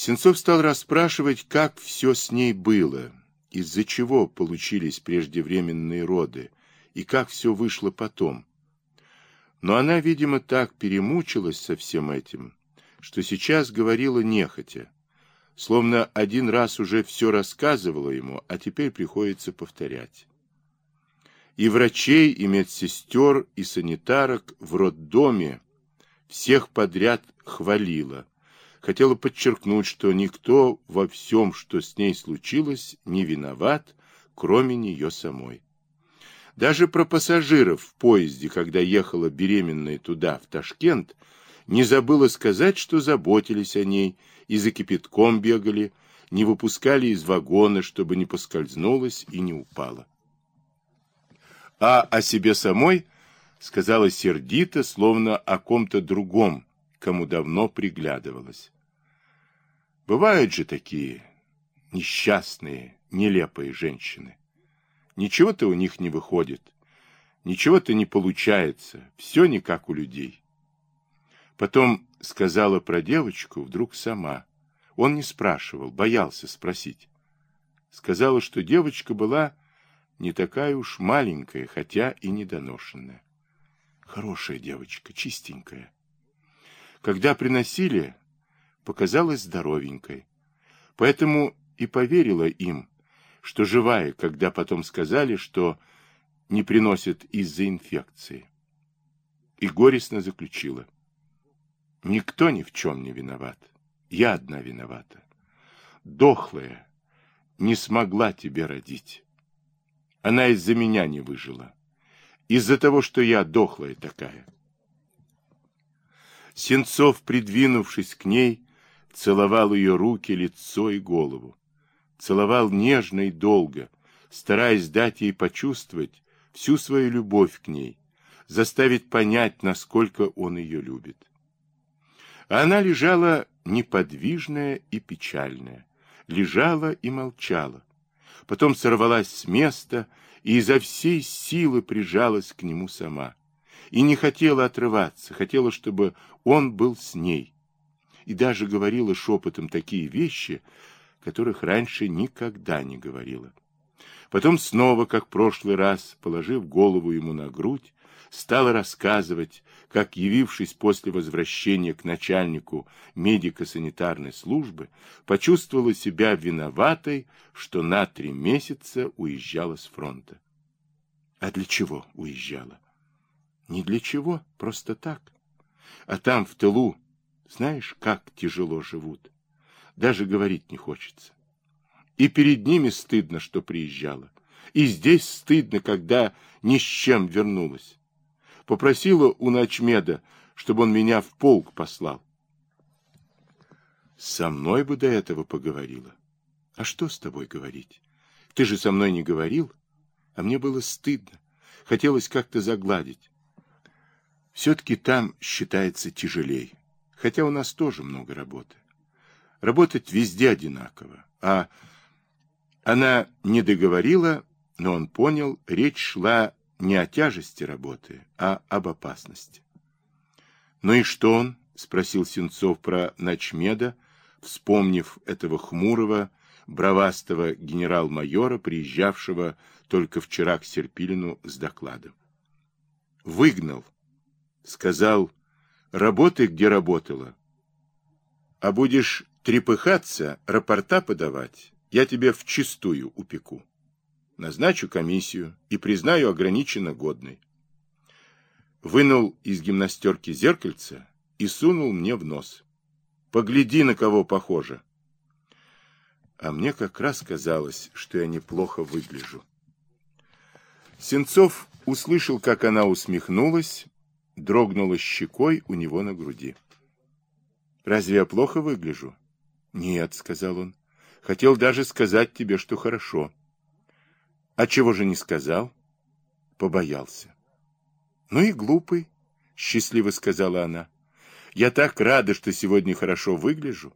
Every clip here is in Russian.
Сенцов стал расспрашивать, как все с ней было, из-за чего получились преждевременные роды и как все вышло потом. Но она, видимо, так перемучилась со всем этим, что сейчас говорила нехотя, словно один раз уже все рассказывала ему, а теперь приходится повторять. И врачей, и медсестер, и санитарок в роддоме всех подряд хвалила, хотела подчеркнуть, что никто во всем, что с ней случилось, не виноват, кроме нее самой. Даже про пассажиров в поезде, когда ехала беременная туда, в Ташкент, не забыла сказать, что заботились о ней и за кипятком бегали, не выпускали из вагона, чтобы не поскользнулась и не упала. А о себе самой сказала сердито, словно о ком-то другом, кому давно приглядывалась. Бывают же такие несчастные, нелепые женщины. Ничего-то у них не выходит, ничего-то не получается, все не как у людей. Потом сказала про девочку вдруг сама. Он не спрашивал, боялся спросить. Сказала, что девочка была не такая уж маленькая, хотя и недоношенная. Хорошая девочка, чистенькая. Когда приносили, показалась здоровенькой. Поэтому и поверила им, что живая, когда потом сказали, что не приносят из-за инфекции. И горестно заключила. Никто ни в чем не виноват. Я одна виновата. Дохлая, не смогла тебе родить. Она из-за меня не выжила. Из-за того, что я дохлая такая. Сенцов, придвинувшись к ней, целовал ее руки, лицо и голову. Целовал нежно и долго, стараясь дать ей почувствовать всю свою любовь к ней, заставить понять, насколько он ее любит. А она лежала неподвижная и печальная, лежала и молчала. Потом сорвалась с места и изо всей силы прижалась к нему сама. И не хотела отрываться, хотела, чтобы он был с ней и даже говорила шепотом такие вещи, которых раньше никогда не говорила. Потом снова, как в прошлый раз, положив голову ему на грудь, стала рассказывать, как, явившись после возвращения к начальнику медико-санитарной службы, почувствовала себя виноватой, что на три месяца уезжала с фронта. А для чего уезжала? Не для чего, просто так. А там, в тылу, знаешь, как тяжело живут. Даже говорить не хочется. И перед ними стыдно, что приезжала. И здесь стыдно, когда ни с чем вернулась. Попросила у Ночмеда, чтобы он меня в полк послал. Со мной бы до этого поговорила. А что с тобой говорить? Ты же со мной не говорил, а мне было стыдно. Хотелось как-то загладить. Все-таки там считается тяжелей хотя у нас тоже много работы. Работать везде одинаково. А она не договорила, но он понял, речь шла не о тяжести работы, а об опасности. «Ну и что он?» — спросил Сенцов про Ночмеда, вспомнив этого хмурого, бравастого генерал-майора, приезжавшего только вчера к Серпилину с докладом. «Выгнал», — сказал Работай, где работала. А будешь трепыхаться, рапорта подавать, я тебе в чистую упеку. Назначу комиссию и признаю ограниченно годной. Вынул из гимнастерки зеркальце и сунул мне в нос. Погляди, на кого похоже. А мне как раз казалось, что я неплохо выгляжу. Сенцов услышал, как она усмехнулась, дрогнула щекой у него на груди. «Разве я плохо выгляжу?» «Нет», — сказал он. «Хотел даже сказать тебе, что хорошо». «А чего же не сказал?» Побоялся. «Ну и глупый», — счастливо сказала она. «Я так рада, что сегодня хорошо выгляжу.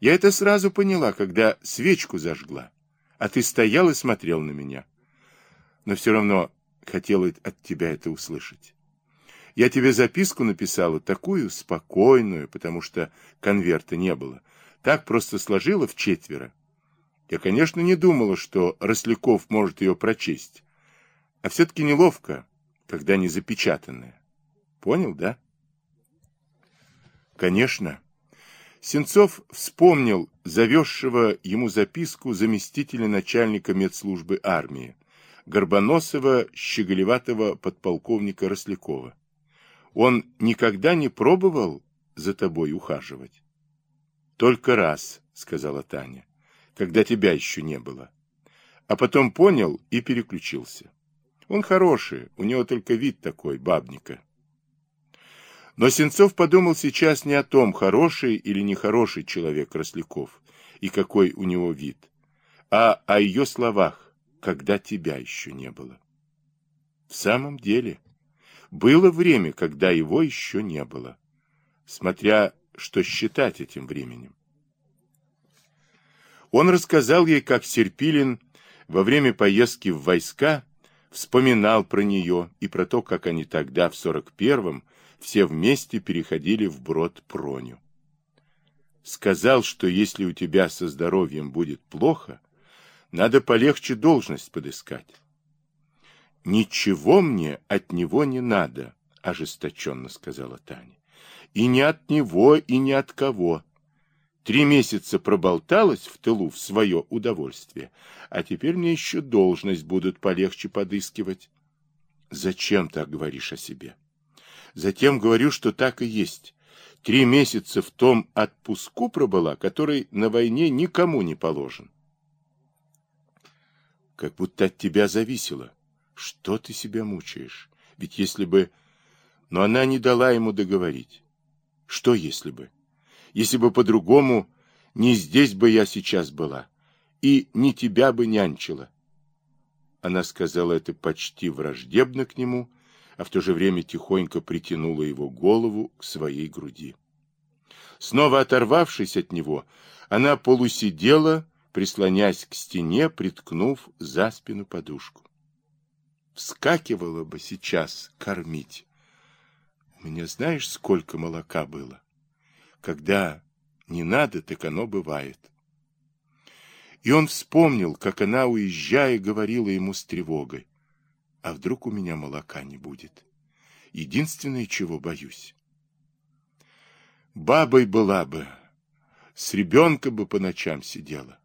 Я это сразу поняла, когда свечку зажгла, а ты стоял и смотрел на меня. Но все равно хотела от тебя это услышать. Я тебе записку написала, такую спокойную, потому что конверта не было. Так просто сложила в четверо. Я, конечно, не думала, что Росляков может ее прочесть. А все-таки неловко, когда не запечатанная. Понял, да? Конечно. Сенцов вспомнил завезшего ему записку заместителя начальника медслужбы армии, горбоносого, щеголеватого подполковника Рослякова. Он никогда не пробовал за тобой ухаживать? Только раз, сказала Таня, когда тебя еще не было. А потом понял и переключился. Он хороший, у него только вид такой, бабника. Но Сенцов подумал сейчас не о том, хороший или нехороший человек Росляков и какой у него вид, а о ее словах, когда тебя еще не было. В самом деле, было время, когда его еще не было, смотря что считать этим временем. Он рассказал ей, как Серпилин во время поездки в войска вспоминал про нее и про то, как они тогда, в 41-м, все вместе переходили в брод Проню. Сказал, что если у тебя со здоровьем будет плохо, надо полегче должность подыскать. «Ничего мне от него не надо», — ожесточенно сказала Таня. «И не от него, и ни от кого. Три месяца проболталась в тылу в свое удовольствие, а теперь мне еще должность будут полегче подыскивать». «Зачем так говоришь о себе?» Затем говорю, что так и есть. Три месяца в том отпуску пробыла, который на войне никому не положен. Как будто от тебя зависело. Что ты себя мучаешь? Ведь если бы... Но она не дала ему договорить. Что если бы? Если бы по-другому, не здесь бы я сейчас была. И не тебя бы нянчила. Она сказала это почти враждебно к нему, а в то же время тихонько притянула его голову к своей груди. Снова оторвавшись от него, она полусидела, прислонясь к стене, приткнув за спину подушку. Вскакивала бы сейчас кормить. У меня знаешь, сколько молока было? Когда не надо, так оно бывает. И он вспомнил, как она, уезжая, говорила ему с тревогой. А вдруг у меня молока не будет? Единственное, чего боюсь. Бабой была бы, с ребенка бы по ночам сидела,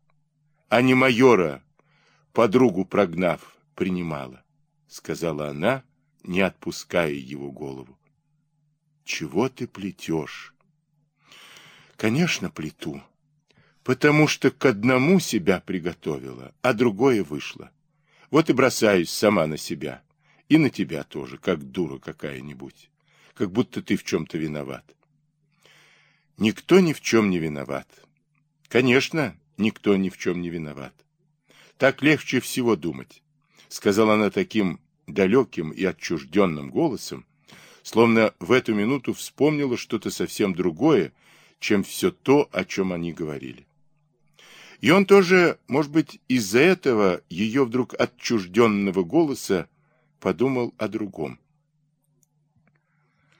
а не майора, подругу прогнав, принимала, сказала она, не отпуская его голову. Чего ты плетешь? Конечно, плету, потому что к одному себя приготовила, а другое вышло. Вот и бросаюсь сама на себя. И на тебя тоже, как дура какая-нибудь. Как будто ты в чем-то виноват. Никто ни в чем не виноват. Конечно, никто ни в чем не виноват. Так легче всего думать, сказала она таким далеким и отчужденным голосом, словно в эту минуту вспомнила что-то совсем другое, чем все то, о чем они говорили. И он тоже, может быть, из-за этого ее вдруг отчужденного голоса подумал о другом.